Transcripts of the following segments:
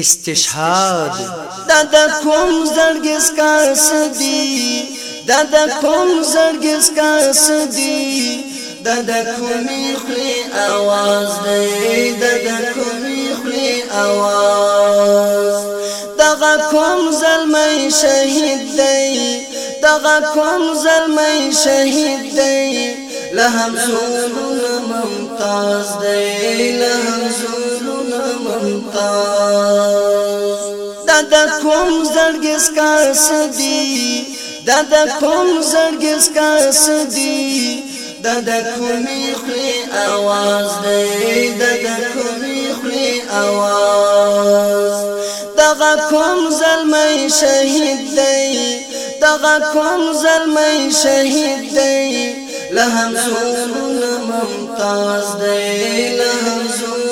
استشهاد دا د کوم زړګس کا سدي دا د کوم زړګس کا سدي دا د کومي خلی आवाज دی دا د کومي خلی आवाज دا کوم زلمي شهید دی دا کوم زلمي شهید دی لهم زورون ممتاز دی لهم زورون ممتاز د کوم زړګس کا سدي دا د کوم زړګس کا سدي دا د کومي خلی आवाज دی دا د کومي خلی आवाज دا کوم زلمي شهید دی دا کوم زلمي شهید دی لهم زون ممتاز دی لهم زون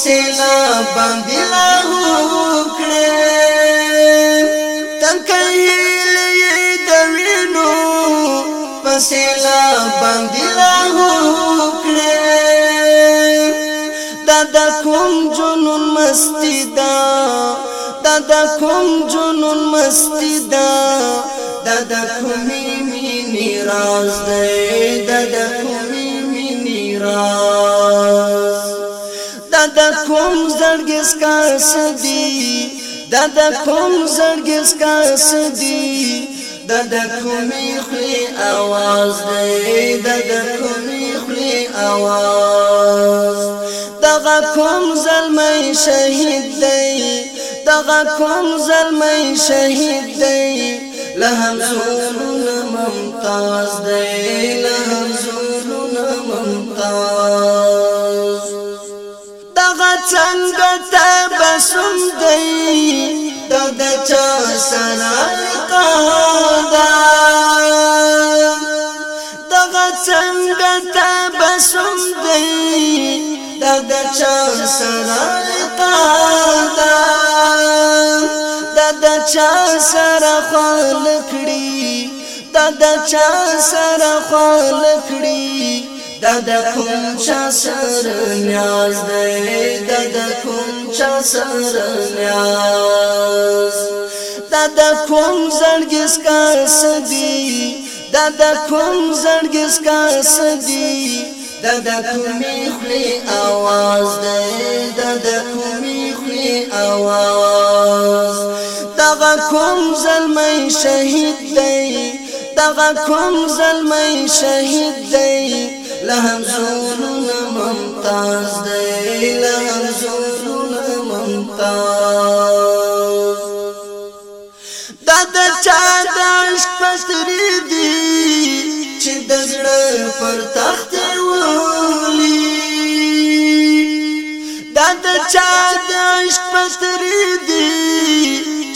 سیلا باندې لا وکړې تنکې لې د وینو پسیلا باندې لا وکړې دادا کوم جنون مستی دا دادا کوم جنون مستی دا دادا کومې مینې راز دې دادا کومې مینې راز کوم زړګس کا سدي دا د کوم زړګس کا سدي دا د کومې خلی आवाज دی دا د کومې خلی आवाज دا کوم زلمې شهید دی دا کوم زلمې شهید دی لهم زورنا ممتاز دی لهم زورنا څنګه تبسم دی دا د چا سره قادا دا څنګه تبسم دی دا د چا سره قادا دا د چا سره خلکړي دا د چا سره خلکړي دا د کوم چا سره نیاز دی دا د کوم چا سره نیاز دا د کوم زړګس کا سدي دا د کوم زړګس کا سدي دا د کومې خلی आवाज دی دا د کومې خلی आवाज دا کوم زلمي شهید دی دا کوم زلمي شهید دی لهم زونون ممتاز دی لهم زونون ممتاز دا د چا د عشق پستری دی چې د زړه پر تخت ولی دا د چا د عشق پستری دی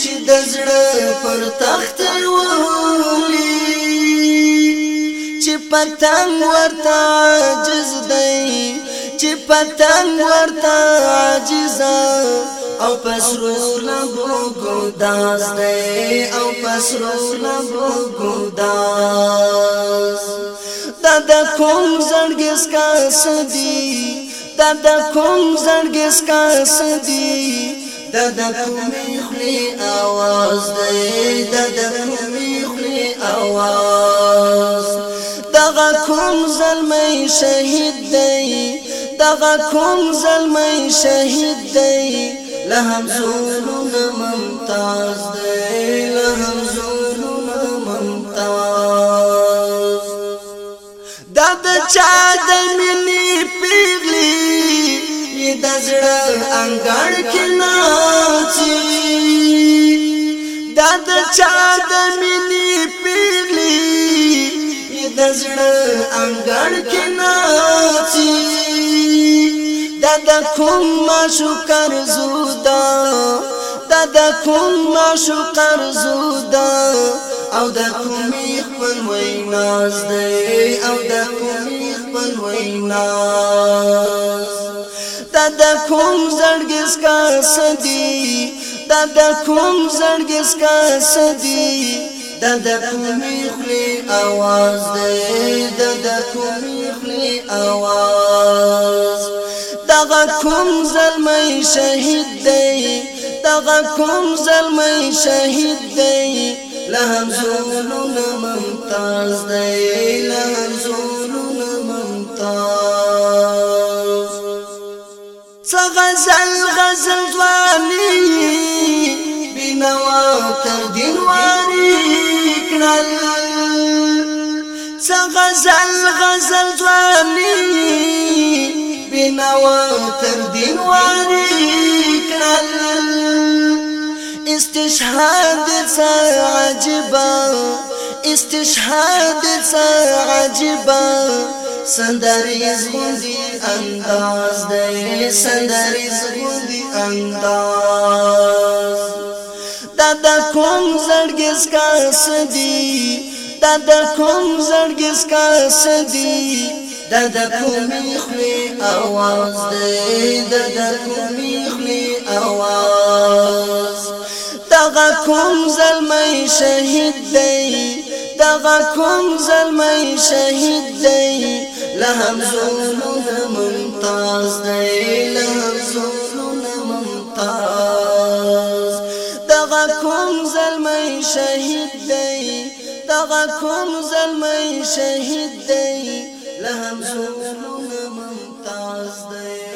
چې د زړه پر تخت ولی پتنګ ورته عجز دی چې پتنګ ورته عجز او پسرو لبو ګوداز دی او پسرو لبو ګوداز دا د کوم زړګس کا سدي دا د کوم زړګس کا سدي دا د کوم خلی आवाज دی دا د کوم خلی आवाज کوم زلمی شهید دی دغه کوم زلمی شهید دی لهم زورون ممتاز دی لهم زورون ممتاز دا د چا د مینې پیغلی د زړه انګړ کې ناچي دا د چا د مینې د زړه انګړ کې ناڅي دا د کوم ما شکر زودا دا د کوم ما شکر زودا او د کوم خپل ویناز دی او د کوم خپل ویناز دا د کوم زړګس کا سدي دا د کوم زړګس کا سدي دا د کومې خلی आवाज دی دا د کومې خلی आवाज دغه کوم زلمی شهید دی دغه کوم زلمی شهید دی لهم زولون ممتاز دی لهم زولون ممتاز څه غزل غزل ځواني بنوا تر دین غزل غزل غزل ځاني بنوا تر دین واري کړل استشهاد څه عجبا استشهاد څه عجبا سندریز غوندی انداز دی سندري غوندی انداز کوم زړګس کا سدي دا د کوم زړګس کا سدي دا د کومې خلی اواز دی دا د کومې خلی اواز دا کوم زلمې شهید دی دا کوم زلمې شهید دی لهم زونو ممتاز دی کوم زلمی شهید دی دغه کوم زلمی شهید دی لهم همزو ممتاز دی